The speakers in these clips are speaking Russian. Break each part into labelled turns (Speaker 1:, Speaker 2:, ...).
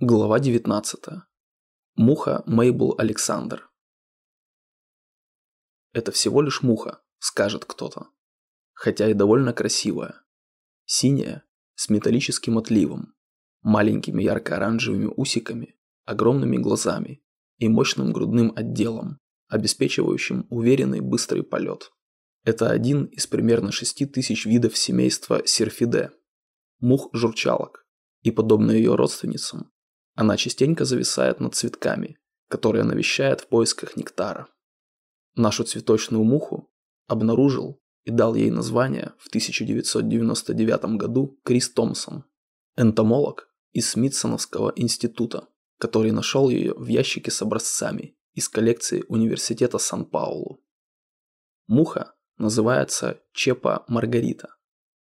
Speaker 1: Глава 19. Муха Мейбл Александр. Это всего лишь муха, скажет кто-то. Хотя и довольно красивая. Синяя, с металлическим отливом, маленькими ярко-оранжевыми усиками, огромными глазами и мощным грудным отделом, обеспечивающим уверенный быстрый полет. Это один из примерно 6 тысяч видов семейства Серфиде, мух-журчалок, и, подобно ее родственницам, она частенько зависает над цветками, которые навещает в поисках нектара. Нашу цветочную муху обнаружил и дал ей название в 1999 году Крис Томпсон, энтомолог из Смитсоновского института, который нашел ее в ящике с образцами из коллекции Университета Сан-Паулу. Муха называется Чепа Маргарита,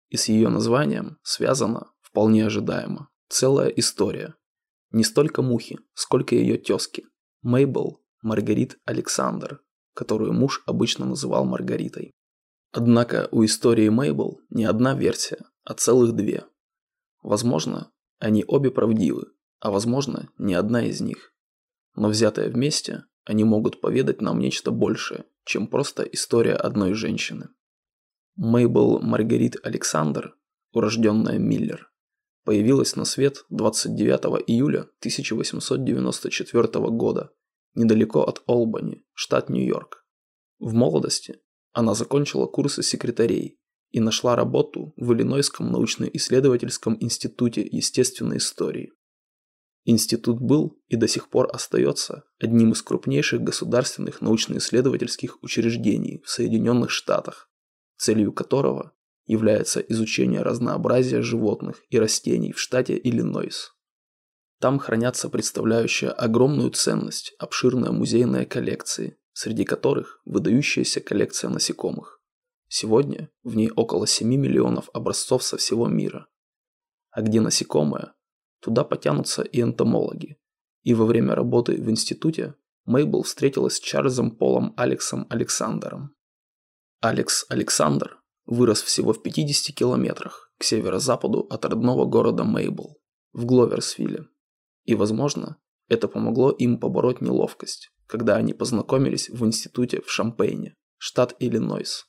Speaker 1: и с ее названием связана, вполне ожидаемо, целая история, не столько мухи, сколько ее тезки. Мейбл Маргарит Александр, которую муж обычно называл Маргаритой. Однако у истории Мейбл не одна версия, а целых две. Возможно, они обе правдивы, а возможно, не одна из них. Но взятые вместе, они могут поведать нам нечто большее, чем просто история одной женщины. Мейбл Маргарит Александр, урожденная Миллер, появилась на свет 29 июля 1894 года недалеко от Олбани, штат Нью-Йорк. В молодости она закончила курсы секретарей и нашла работу в Иллинойском научно-исследовательском институте естественной истории. Институт был и до сих пор остается одним из крупнейших государственных научно-исследовательских учреждений в Соединенных Штатах, целью которого является изучение разнообразия животных и растений в штате Иллинойс. Там хранятся представляющие огромную ценность обширные музейные коллекции, среди которых выдающаяся коллекция насекомых. Сегодня в ней около 7 миллионов образцов со всего мира. А где насекомые, туда потянутся и энтомологи. И во время работы в институте Мейбл встретилась с Чарльзом Полом Алексом Александром. Алекс Александр вырос всего в 50 километрах к северо-западу от родного города Мейбл, в Гловерсвилле. И, возможно, это помогло им побороть неловкость, когда они познакомились в институте в Шампейне, штат Иллинойс.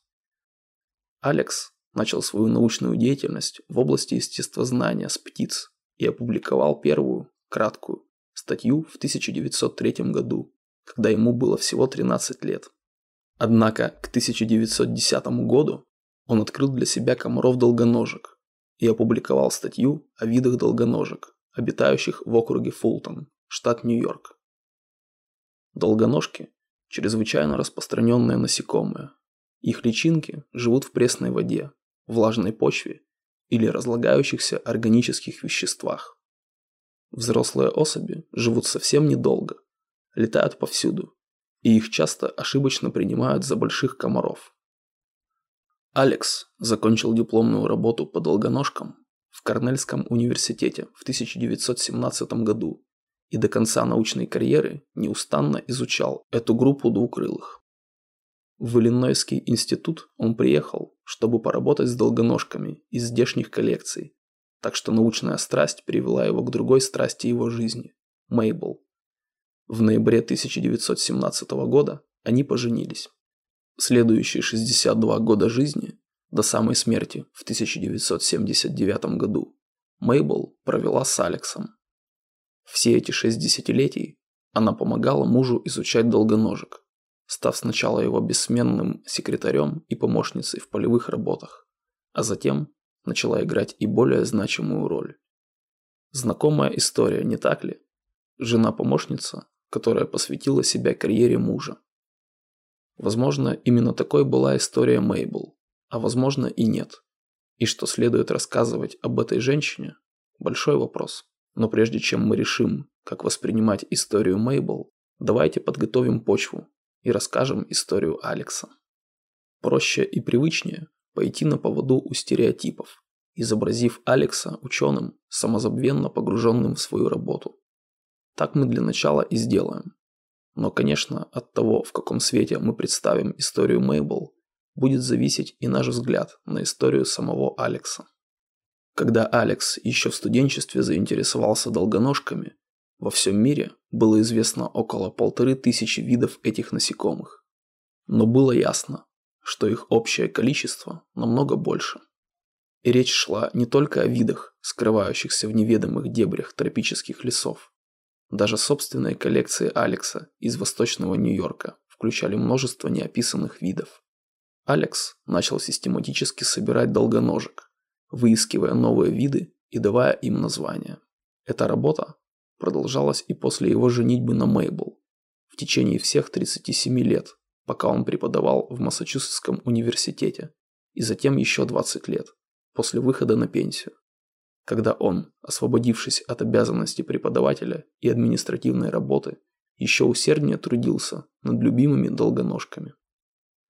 Speaker 1: Алекс начал свою научную деятельность в области естествознания с птиц и опубликовал первую, краткую, статью в 1903 году, когда ему было всего 13 лет. Однако к 1910 году он открыл для себя комаров-долгоножек и опубликовал статью о видах долгоножек, обитающих в округе Фултон, штат Нью-Йорк. Долгоножки – чрезвычайно распространенные насекомые. Их личинки живут в пресной воде, влажной почве или разлагающихся органических веществах. Взрослые особи живут совсем недолго, летают повсюду, и их часто ошибочно принимают за больших комаров. Алекс закончил дипломную работу по долгоножкам в Корнельском университете в 1917 году и до конца научной карьеры неустанно изучал эту группу двукрылых. В Иллинойский институт он приехал, чтобы поработать с долгоножками из здешних коллекций, так что научная страсть привела его к другой страсти его жизни – Мейбл. В ноябре 1917 года они поженились. Следующие 62 года жизни, до самой смерти в 1979 году, Мейбл провела с Алексом. Все эти шесть десятилетий она помогала мужу изучать долгоножек, став сначала его бессменным секретарем и помощницей в полевых работах, а затем начала играть и более значимую роль. Знакомая история, не так ли? Жена-помощница, которая посвятила себя карьере мужа. Возможно, именно такой была история Мейбл, а возможно и нет. И что следует рассказывать об этой женщине – большой вопрос. Но прежде чем мы решим, как воспринимать историю Мейбл, давайте подготовим почву и расскажем историю Алекса. Проще и привычнее пойти на поводу у стереотипов, изобразив Алекса ученым, самозабвенно погруженным в свою работу. Так мы для начала и сделаем. Но, конечно, от того, в каком свете мы представим историю Мейбл, будет зависеть и наш взгляд на историю самого Алекса. Когда Алекс еще в студенчестве заинтересовался долгоножками, Во всем мире было известно около полторы тысячи видов этих насекомых. Но было ясно, что их общее количество намного больше. И речь шла не только о видах, скрывающихся в неведомых дебрях тропических лесов. Даже собственные коллекции Алекса из восточного Нью-Йорка включали множество неописанных видов. Алекс начал систематически собирать долгоножек, выискивая новые виды и давая им названия. Эта работа продолжалась и после его женитьбы на Мейбл в течение всех 37 лет, пока он преподавал в Массачусетском университете, и затем еще 20 лет, после выхода на пенсию, когда он, освободившись от обязанностей преподавателя и административной работы, еще усерднее трудился над любимыми долгоножками.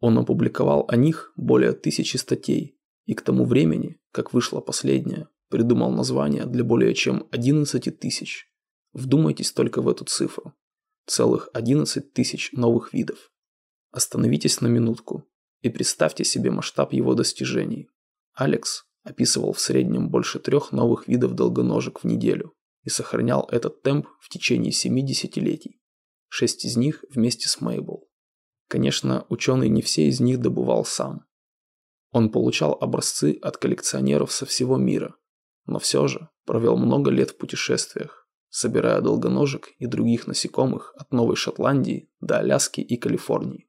Speaker 1: Он опубликовал о них более тысячи статей, и к тому времени, как вышла последняя, придумал название для более чем 11 тысяч. Вдумайтесь только в эту цифру. Целых 11 тысяч новых видов. Остановитесь на минутку и представьте себе масштаб его достижений. Алекс описывал в среднем больше трех новых видов долгоножек в неделю и сохранял этот темп в течение семи десятилетий. Шесть из них вместе с Мейбл. Конечно, ученый не все из них добывал сам. Он получал образцы от коллекционеров со всего мира, но все же провел много лет в путешествиях, собирая долгоножек и других насекомых от Новой Шотландии до Аляски и Калифорнии.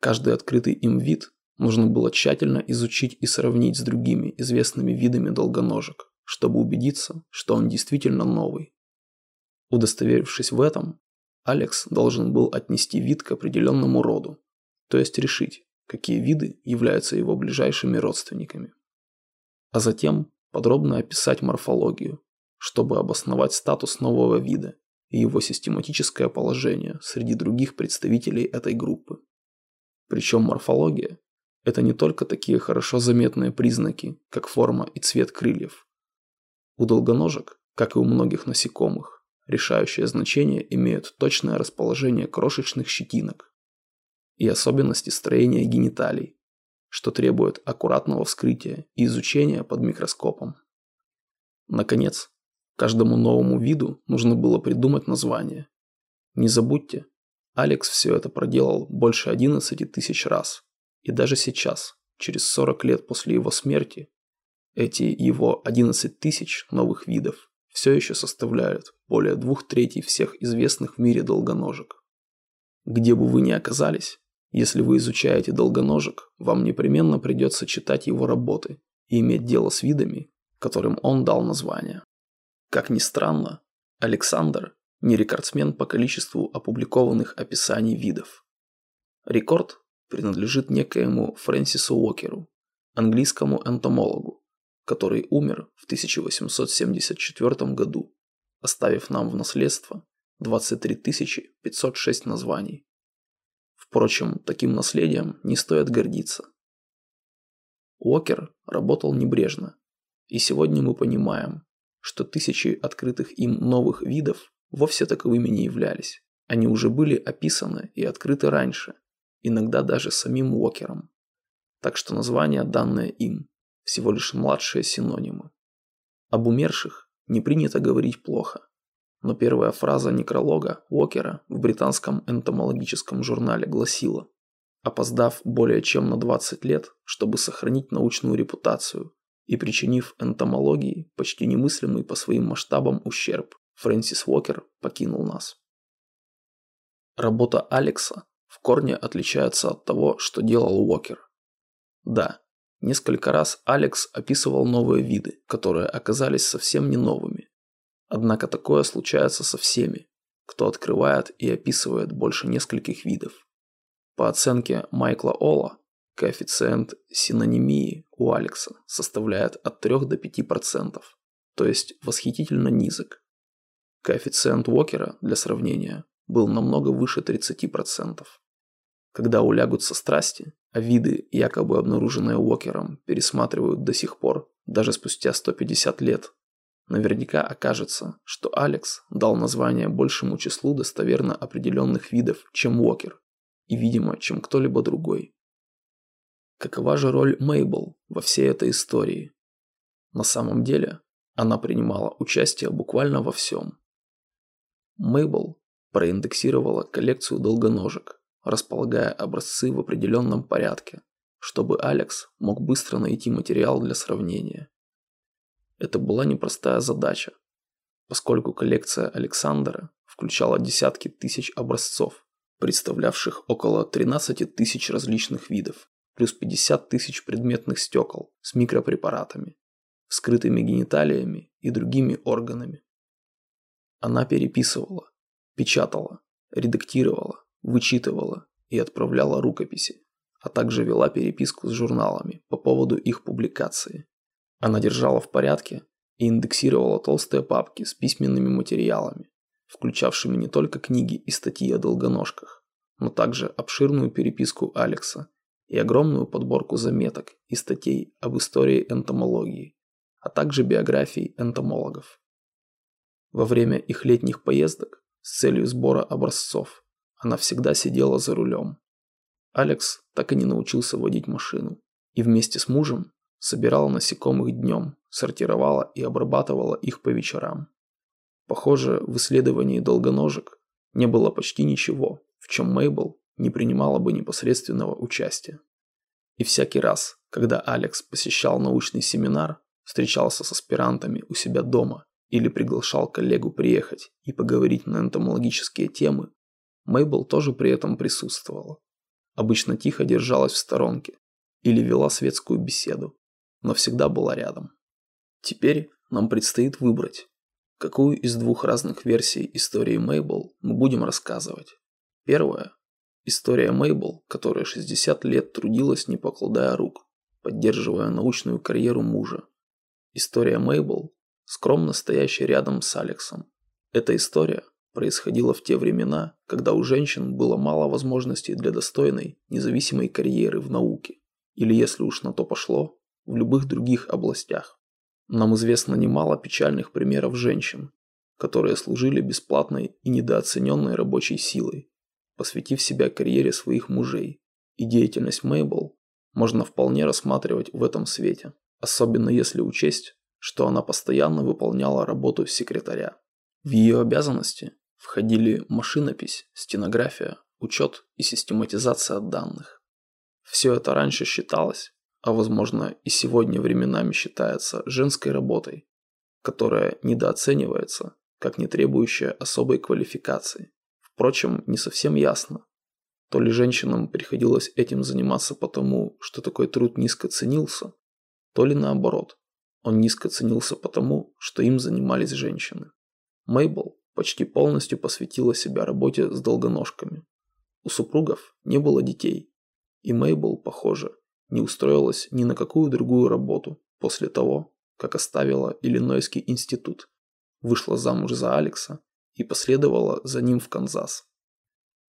Speaker 1: Каждый открытый им вид нужно было тщательно изучить и сравнить с другими известными видами долгоножек, чтобы убедиться, что он действительно новый. Удостоверившись в этом, Алекс должен был отнести вид к определенному роду, то есть решить, какие виды являются его ближайшими родственниками. А затем подробно описать морфологию, чтобы обосновать статус нового вида и его систематическое положение среди других представителей этой группы. Причем морфология – это не только такие хорошо заметные признаки, как форма и цвет крыльев. У долгоножек, как и у многих насекомых, Решающее значение имеют точное расположение крошечных щетинок и особенности строения гениталий, что требует аккуратного вскрытия и изучения под микроскопом. Наконец, каждому новому виду нужно было придумать название. Не забудьте, Алекс все это проделал больше 11 тысяч раз. И даже сейчас, через 40 лет после его смерти, эти его 11 тысяч новых видов все еще составляют более двух третей всех известных в мире долгоножек. Где бы вы ни оказались, если вы изучаете долгоножек, вам непременно придется читать его работы и иметь дело с видами, которым он дал название. Как ни странно, Александр не рекордсмен по количеству опубликованных описаний видов. Рекорд принадлежит некоему Фрэнсису Уокеру, английскому энтомологу, который умер в 1874 году, оставив нам в наследство 23 506 названий. Впрочем, таким наследием не стоит гордиться. Уокер работал небрежно, и сегодня мы понимаем, что тысячи открытых им новых видов вовсе таковыми не являлись. Они уже были описаны и открыты раньше, иногда даже самим Уокером. Так что название, данное им, всего лишь младшие синонимы. Об умерших не принято говорить плохо, но первая фраза некролога Уокера в британском энтомологическом журнале гласила «Опоздав более чем на 20 лет, чтобы сохранить научную репутацию и причинив энтомологии почти немыслимый по своим масштабам ущерб, Фрэнсис Уокер покинул нас». Работа Алекса в корне отличается от того, что делал Уокер. Да, Несколько раз Алекс описывал новые виды, которые оказались совсем не новыми. Однако такое случается со всеми, кто открывает и описывает больше нескольких видов. По оценке Майкла Ола, коэффициент синонимии у Алекса составляет от 3 до 5%, то есть восхитительно низок. Коэффициент Уокера, для сравнения, был намного выше 30%. Когда улягутся страсти, а виды, якобы обнаруженные Уокером, пересматривают до сих пор, даже спустя 150 лет, наверняка окажется, что Алекс дал название большему числу достоверно определенных видов, чем Уокер, и, видимо, чем кто-либо другой. Какова же роль Мейбл во всей этой истории? На самом деле, она принимала участие буквально во всем. Мейбл проиндексировала коллекцию долгоножек, располагая образцы в определенном порядке, чтобы Алекс мог быстро найти материал для сравнения. Это была непростая задача, поскольку коллекция Александра включала десятки тысяч образцов, представлявших около 13 тысяч различных видов, плюс 50 тысяч предметных стекол с микропрепаратами, вскрытыми гениталиями и другими органами. Она переписывала, печатала, редактировала, вычитывала и отправляла рукописи, а также вела переписку с журналами по поводу их публикации. Она держала в порядке и индексировала толстые папки с письменными материалами, включавшими не только книги и статьи о долгоножках, но также обширную переписку Алекса и огромную подборку заметок и статей об истории энтомологии, а также биографий энтомологов. Во время их летних поездок с целью сбора образцов она всегда сидела за рулем. Алекс так и не научился водить машину и вместе с мужем собирала насекомых днем, сортировала и обрабатывала их по вечерам. Похоже, в исследовании долгоножек не было почти ничего, в чем Мейбл не принимала бы непосредственного участия. И всякий раз, когда Алекс посещал научный семинар, встречался с аспирантами у себя дома или приглашал коллегу приехать и поговорить на энтомологические темы, Мейбл тоже при этом присутствовала. Обычно тихо держалась в сторонке или вела светскую беседу, но всегда была рядом. Теперь нам предстоит выбрать, какую из двух разных версий истории Мейбл мы будем рассказывать. Первая – история Мейбл, которая 60 лет трудилась, не покладая рук, поддерживая научную карьеру мужа. История Мейбл, скромно стоящая рядом с Алексом. Эта история происходила в те времена, когда у женщин было мало возможностей для достойной, независимой карьеры в науке, или если уж на то пошло, в любых других областях. Нам известно немало печальных примеров женщин, которые служили бесплатной и недооцененной рабочей силой, посвятив себя карьере своих мужей, и деятельность Мейбл можно вполне рассматривать в этом свете, особенно если учесть, что она постоянно выполняла работу секретаря. В ее обязанности входили машинопись, стенография, учет и систематизация данных. Все это раньше считалось а возможно и сегодня временами считается женской работой, которая недооценивается, как не требующая особой квалификации. Впрочем, не совсем ясно, то ли женщинам приходилось этим заниматься потому, что такой труд низко ценился, то ли наоборот, он низко ценился потому, что им занимались женщины. Мейбл почти полностью посвятила себя работе с долгоножками. У супругов не было детей, и Мейбл, похоже, не устроилась ни на какую другую работу после того, как оставила Иллинойский институт, вышла замуж за Алекса и последовала за ним в Канзас.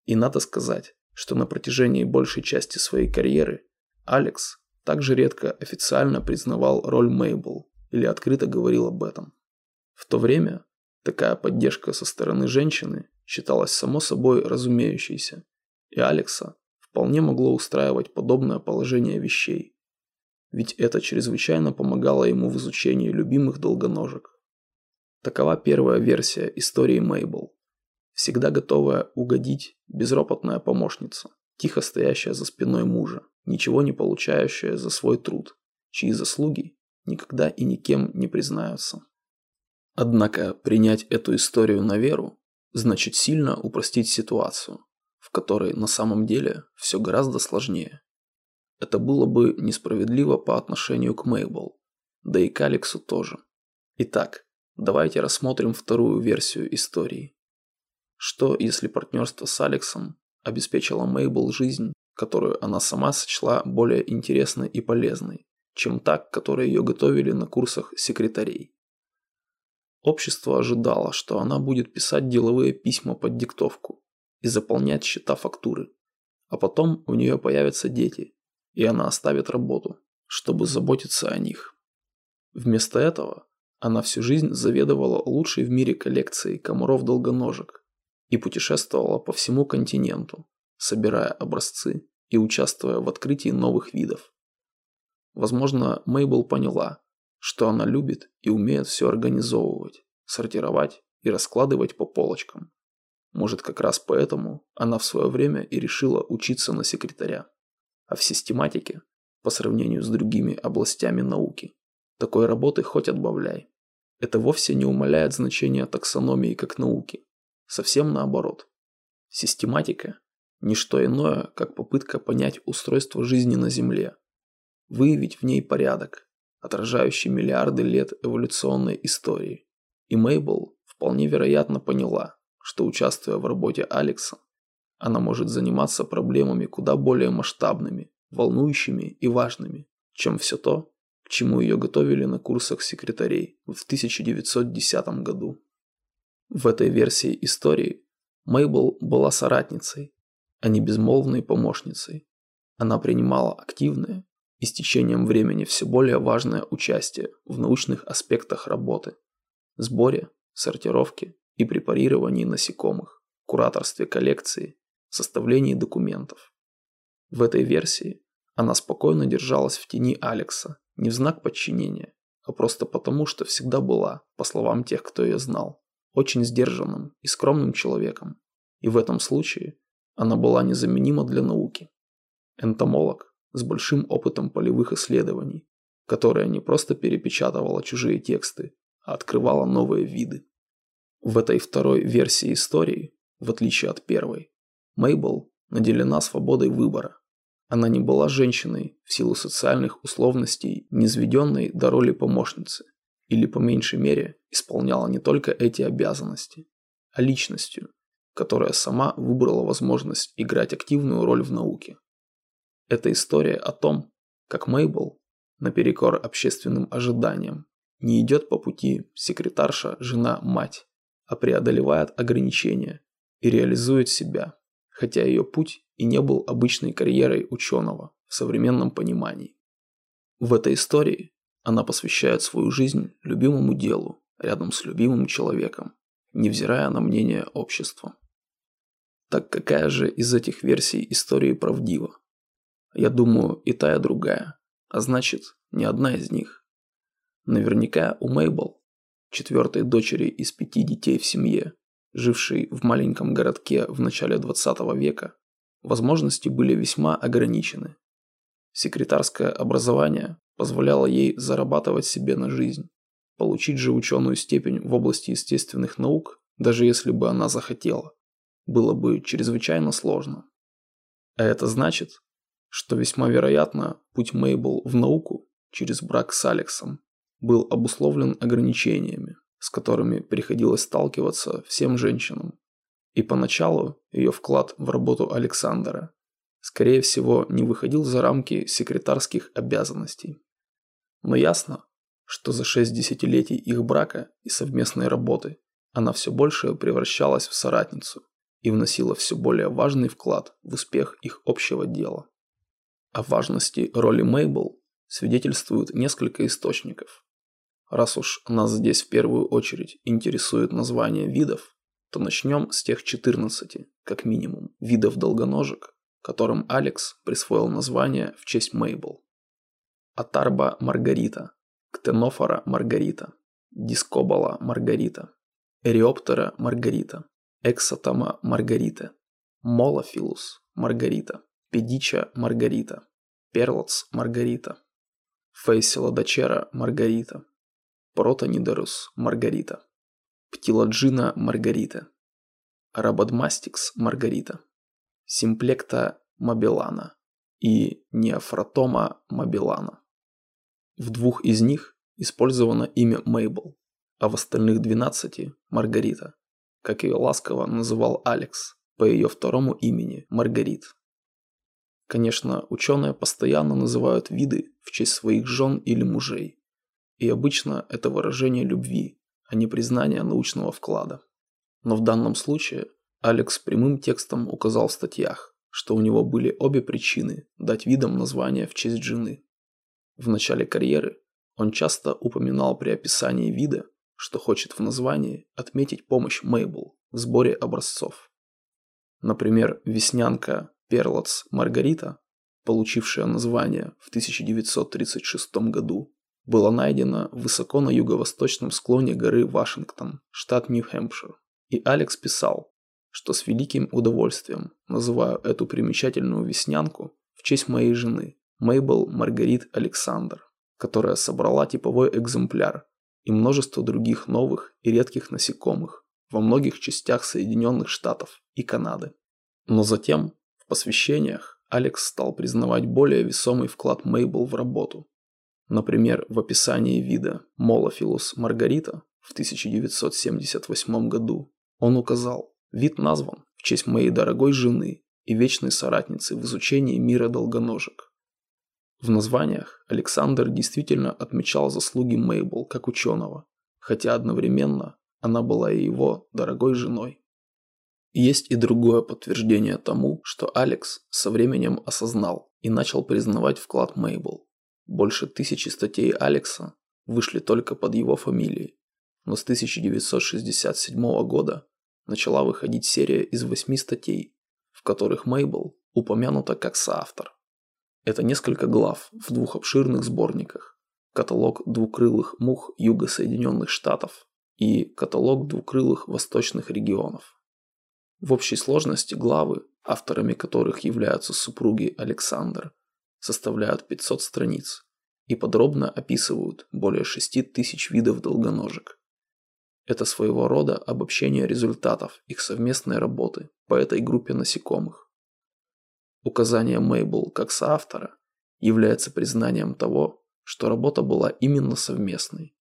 Speaker 1: И надо сказать, что на протяжении большей части своей карьеры Алекс также редко официально признавал роль Мейбл или открыто говорил об этом. В то время такая поддержка со стороны женщины считалась само собой разумеющейся, и Алекса вполне могло устраивать подобное положение вещей. Ведь это чрезвычайно помогало ему в изучении любимых долгоножек. Такова первая версия истории Мейбл. Всегда готовая угодить безропотная помощница, тихо стоящая за спиной мужа, ничего не получающая за свой труд, чьи заслуги никогда и никем не признаются. Однако принять эту историю на веру значит сильно упростить ситуацию в которой на самом деле все гораздо сложнее. Это было бы несправедливо по отношению к Мейбл, да и к Алексу тоже. Итак, давайте рассмотрим вторую версию истории. Что, если партнерство с Алексом обеспечило Мейбл жизнь, которую она сама сочла более интересной и полезной, чем та, к которой ее готовили на курсах секретарей? Общество ожидало, что она будет писать деловые письма под диктовку, и заполнять счета фактуры. А потом у нее появятся дети, и она оставит работу, чтобы заботиться о них. Вместо этого она всю жизнь заведовала лучшей в мире коллекцией комаров-долгоножек и путешествовала по всему континенту, собирая образцы и участвуя в открытии новых видов. Возможно, Мейбл поняла, что она любит и умеет все организовывать, сортировать и раскладывать по полочкам. Может, как раз поэтому она в свое время и решила учиться на секретаря. А в систематике, по сравнению с другими областями науки, такой работы хоть отбавляй. Это вовсе не умаляет значения таксономии как науки. Совсем наоборот. Систематика – не что иное, как попытка понять устройство жизни на Земле, выявить в ней порядок, отражающий миллиарды лет эволюционной истории. И Мейбл вполне вероятно поняла, что участвуя в работе Алекса, она может заниматься проблемами куда более масштабными, волнующими и важными, чем все то, к чему ее готовили на курсах секретарей в 1910 году. В этой версии истории Мейбл была соратницей, а не безмолвной помощницей. Она принимала активное и с течением времени все более важное участие в научных аспектах работы, сборе, сортировке и препарировании насекомых, кураторстве коллекции, составлении документов. В этой версии она спокойно держалась в тени Алекса, не в знак подчинения, а просто потому, что всегда была, по словам тех, кто ее знал, очень сдержанным и скромным человеком. И в этом случае она была незаменима для науки. Энтомолог с большим опытом полевых исследований, которая не просто перепечатывала чужие тексты, а открывала новые виды. В этой второй версии истории, в отличие от первой, Мейбл наделена свободой выбора. Она не была женщиной в силу социальных условностей, низведенной до роли помощницы, или по меньшей мере исполняла не только эти обязанности, а личностью, которая сама выбрала возможность играть активную роль в науке. Это история о том, как Мейбл, наперекор общественным ожиданиям, не идет по пути секретарша, жена, мать, а преодолевает ограничения и реализует себя, хотя ее путь и не был обычной карьерой ученого в современном понимании. В этой истории она посвящает свою жизнь любимому делу рядом с любимым человеком, невзирая на мнение общества. Так какая же из этих версий истории правдива? Я думаю, и та, и другая, а значит, ни одна из них. Наверняка у Мейбл, четвертой дочери из пяти детей в семье, жившей в маленьком городке в начале 20 века, возможности были весьма ограничены. Секретарское образование позволяло ей зарабатывать себе на жизнь. Получить же ученую степень в области естественных наук, даже если бы она захотела, было бы чрезвычайно сложно. А это значит, что весьма вероятно путь Мейбл в науку через брак с Алексом был обусловлен ограничениями, с которыми приходилось сталкиваться всем женщинам. И поначалу ее вклад в работу Александра, скорее всего, не выходил за рамки секретарских обязанностей. Но ясно, что за шесть десятилетий их брака и совместной работы она все больше превращалась в соратницу и вносила все более важный вклад в успех их общего дела. О важности роли Мейбл свидетельствуют несколько источников. Раз уж нас здесь в первую очередь интересует название видов, то начнем с тех 14, как минимум, видов долгоножек, которым Алекс присвоил название в честь Мейбл. Атарба маргарита, Ктенофора маргарита, Дискобала маргарита, Эриоптера маргарита, Эксотома маргарита, Молофилус маргарита, Педича маргарита, Перлоц маргарита, Фейсилодачера маргарита, Протонидерус маргарита, Птиладжина маргарита, Рабадмастикс маргарита, Симплекта мабеллана и Неофротома мабеллана. В двух из них использовано имя Мейбл, а в остальных 12 – Маргарита, как ее ласково называл Алекс по ее второму имени Маргарит. Конечно, ученые постоянно называют виды в честь своих жен или мужей. И обычно это выражение любви, а не признание научного вклада. Но в данном случае Алекс прямым текстом указал в статьях, что у него были обе причины дать видам название в честь жены. В начале карьеры он часто упоминал при описании вида, что хочет в названии отметить помощь Мейбл в сборе образцов. Например, веснянка Перлоц Маргарита, получившая название в 1936 году, была найдена высоко на юго-восточном склоне горы Вашингтон, штат Нью-Хэмпшир. И Алекс писал, что с великим удовольствием называю эту примечательную веснянку в честь моей жены, Мейбл Маргарит Александр, которая собрала типовой экземпляр и множество других новых и редких насекомых во многих частях Соединенных Штатов и Канады. Но затем, в посвящениях, Алекс стал признавать более весомый вклад Мейбл в работу. Например, в описании вида Молофилус маргарита в 1978 году он указал, вид назван в честь моей дорогой жены и вечной соратницы в изучении мира долгоножек. В названиях Александр действительно отмечал заслуги Мейбл как ученого, хотя одновременно она была и его дорогой женой. Есть и другое подтверждение тому, что Алекс со временем осознал и начал признавать вклад Мейбл. Больше тысячи статей Алекса вышли только под его фамилией, но с 1967 года начала выходить серия из восьми статей, в которых Мейбл упомянута как соавтор. Это несколько глав в двух обширных сборниках. Каталог двукрылых мух Юго-Соединенных Штатов и каталог двукрылых восточных регионов. В общей сложности главы, авторами которых являются супруги Александр, составляют 500 страниц и подробно описывают более 6 тысяч видов долгоножек. Это своего рода обобщение результатов их совместной работы по этой группе насекомых. Указание Мейбл как соавтора является признанием того, что работа была именно совместной.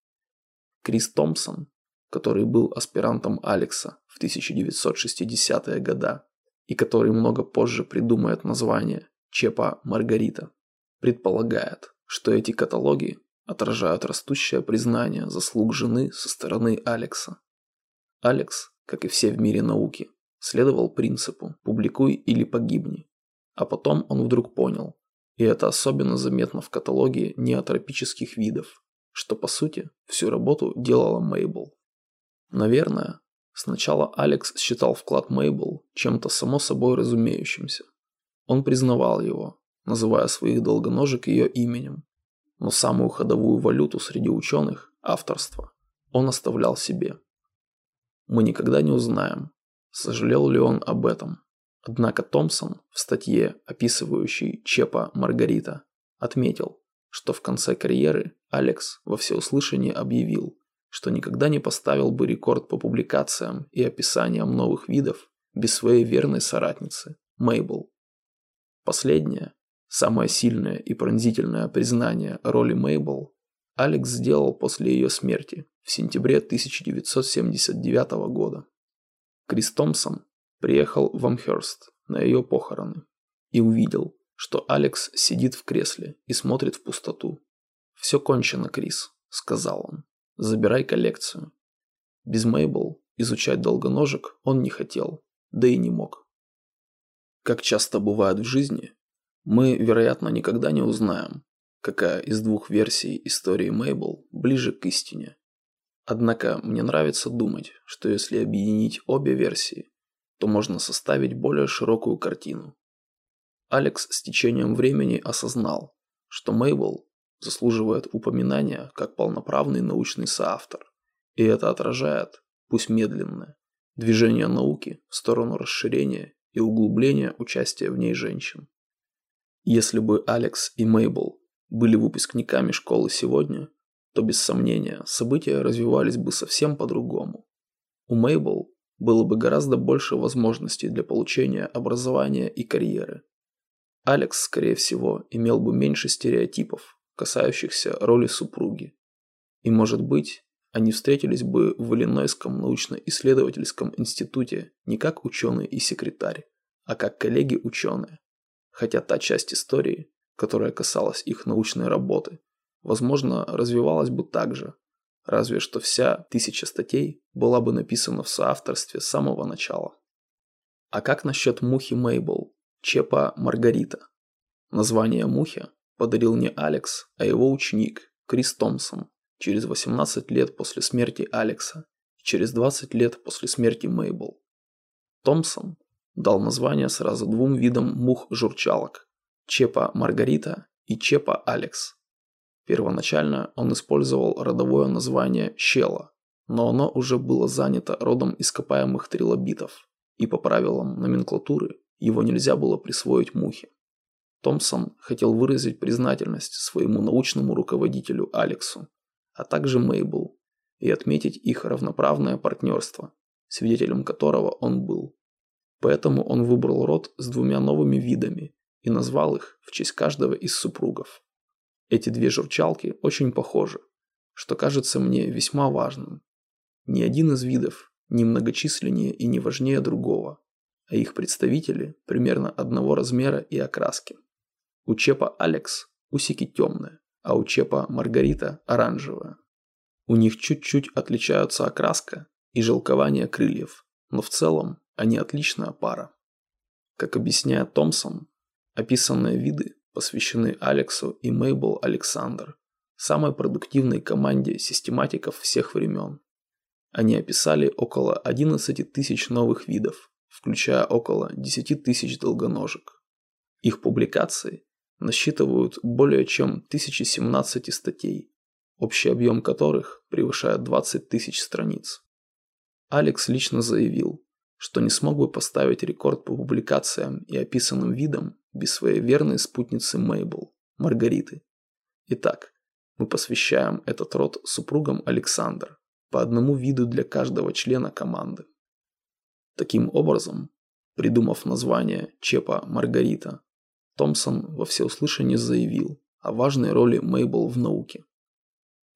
Speaker 1: Крис Томпсон, который был аспирантом Алекса в 1960-е годы и который много позже придумает название Чепа Маргарита, предполагает, что эти каталоги отражают растущее признание заслуг жены со стороны Алекса. Алекс, как и все в мире науки, следовал принципу «публикуй или погибни», а потом он вдруг понял, и это особенно заметно в каталоге неотропических видов, что по сути всю работу делала Мейбл. Наверное, сначала Алекс считал вклад Мейбл чем-то само собой разумеющимся. Он признавал его, называя своих долгоножек ее именем, но самую ходовую валюту среди ученых – авторство – он оставлял себе. Мы никогда не узнаем, сожалел ли он об этом – Однако Томпсон в статье, описывающей Чепа Маргарита, отметил, что в конце карьеры Алекс во всеуслышание объявил, что никогда не поставил бы рекорд по публикациям и описаниям новых видов без своей верной соратницы Мейбл. Последнее, самое сильное и пронзительное признание роли Мейбл Алекс сделал после ее смерти в сентябре 1979 года. Крис Томпсон приехал в Амхерст на ее похороны и увидел, что Алекс сидит в кресле и смотрит в пустоту. «Все кончено, Крис», – сказал он. «Забирай коллекцию». Без Мейбл изучать долгоножек он не хотел, да и не мог. Как часто бывает в жизни, мы, вероятно, никогда не узнаем, какая из двух версий истории Мейбл ближе к истине. Однако мне нравится думать, что если объединить обе версии, то можно составить более широкую картину. Алекс с течением времени осознал, что Мейбл заслуживает упоминания как полноправный научный соавтор, и это отражает, пусть медленное, движение науки в сторону расширения и углубления участия в ней женщин. Если бы Алекс и Мейбл были выпускниками школы сегодня, то без сомнения события развивались бы совсем по-другому. У Мейбл было бы гораздо больше возможностей для получения образования и карьеры. Алекс, скорее всего, имел бы меньше стереотипов, касающихся роли супруги. И, может быть, они встретились бы в Иллинойском научно-исследовательском институте не как ученый и секретарь, а как коллеги-ученые. Хотя та часть истории, которая касалась их научной работы, возможно, развивалась бы так же, Разве что вся тысяча статей была бы написана в соавторстве с самого начала. А как насчет мухи Мейбл, Чепа Маргарита? Название мухи подарил не Алекс, а его ученик Крис Томпсон через 18 лет после смерти Алекса и через 20 лет после смерти Мейбл. Томпсон дал название сразу двум видам мух-журчалок – Чепа Маргарита и Чепа Алекс. Первоначально он использовал родовое название щела, но оно уже было занято родом ископаемых трилобитов, и по правилам номенклатуры его нельзя было присвоить мухе. Томпсон хотел выразить признательность своему научному руководителю Алексу, а также Мейбл, и отметить их равноправное партнерство, свидетелем которого он был. Поэтому он выбрал род с двумя новыми видами и назвал их в честь каждого из супругов. Эти две журчалки очень похожи, что кажется мне весьма важным. Ни один из видов не многочисленнее и не важнее другого, а их представители примерно одного размера и окраски. У Чепа Алекс усики темные, а у Чепа Маргарита оранжевая. У них чуть-чуть отличаются окраска и желкование крыльев, но в целом они отличная пара. Как объясняет Томпсон, описанные виды посвящены Алексу и Мейбл Александр, самой продуктивной команде систематиков всех времен. Они описали около 11 тысяч новых видов, включая около 10 тысяч долгоножек. Их публикации насчитывают более чем 1017 статей, общий объем которых превышает 20 тысяч страниц. Алекс лично заявил, что не смог бы поставить рекорд по публикациям и описанным видам без своей верной спутницы Мейбл, Маргариты. Итак, мы посвящаем этот род супругам Александр, по одному виду для каждого члена команды. Таким образом, придумав название Чепа Маргарита, Томпсон во всеуслышание заявил о важной роли Мейбл в науке.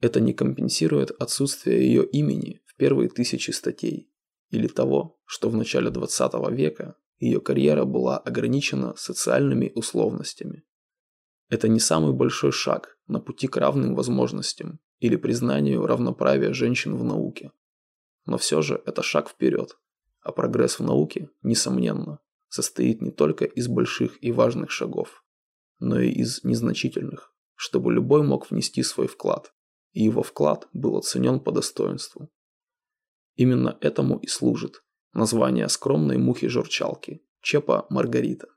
Speaker 1: Это не компенсирует отсутствие ее имени в первые тысячи статей или того, что в начале 20 века ее карьера была ограничена социальными условностями. Это не самый большой шаг на пути к равным возможностям или признанию равноправия женщин в науке. Но все же это шаг вперед, а прогресс в науке, несомненно, состоит не только из больших и важных шагов, но и из незначительных, чтобы любой мог внести свой вклад, и его вклад был оценен по достоинству. Именно этому и служит название скромной мухи-журчалки – Чепа Маргарита.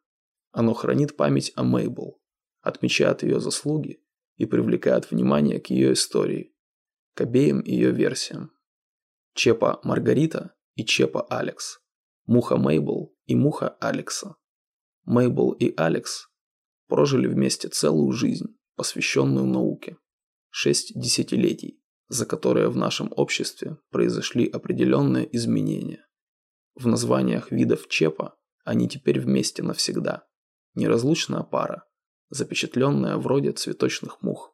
Speaker 1: Оно хранит память о Мейбл, отмечает ее заслуги и привлекает внимание к ее истории, к обеим ее версиям. Чепа Маргарита и Чепа Алекс, Муха Мейбл и Муха Алекса. Мейбл и Алекс прожили вместе целую жизнь, посвященную науке. Шесть десятилетий, за которые в нашем обществе произошли определенные изменения. В названиях видов чепа они теперь вместе навсегда. Неразлучная пара, запечатленная вроде цветочных мух.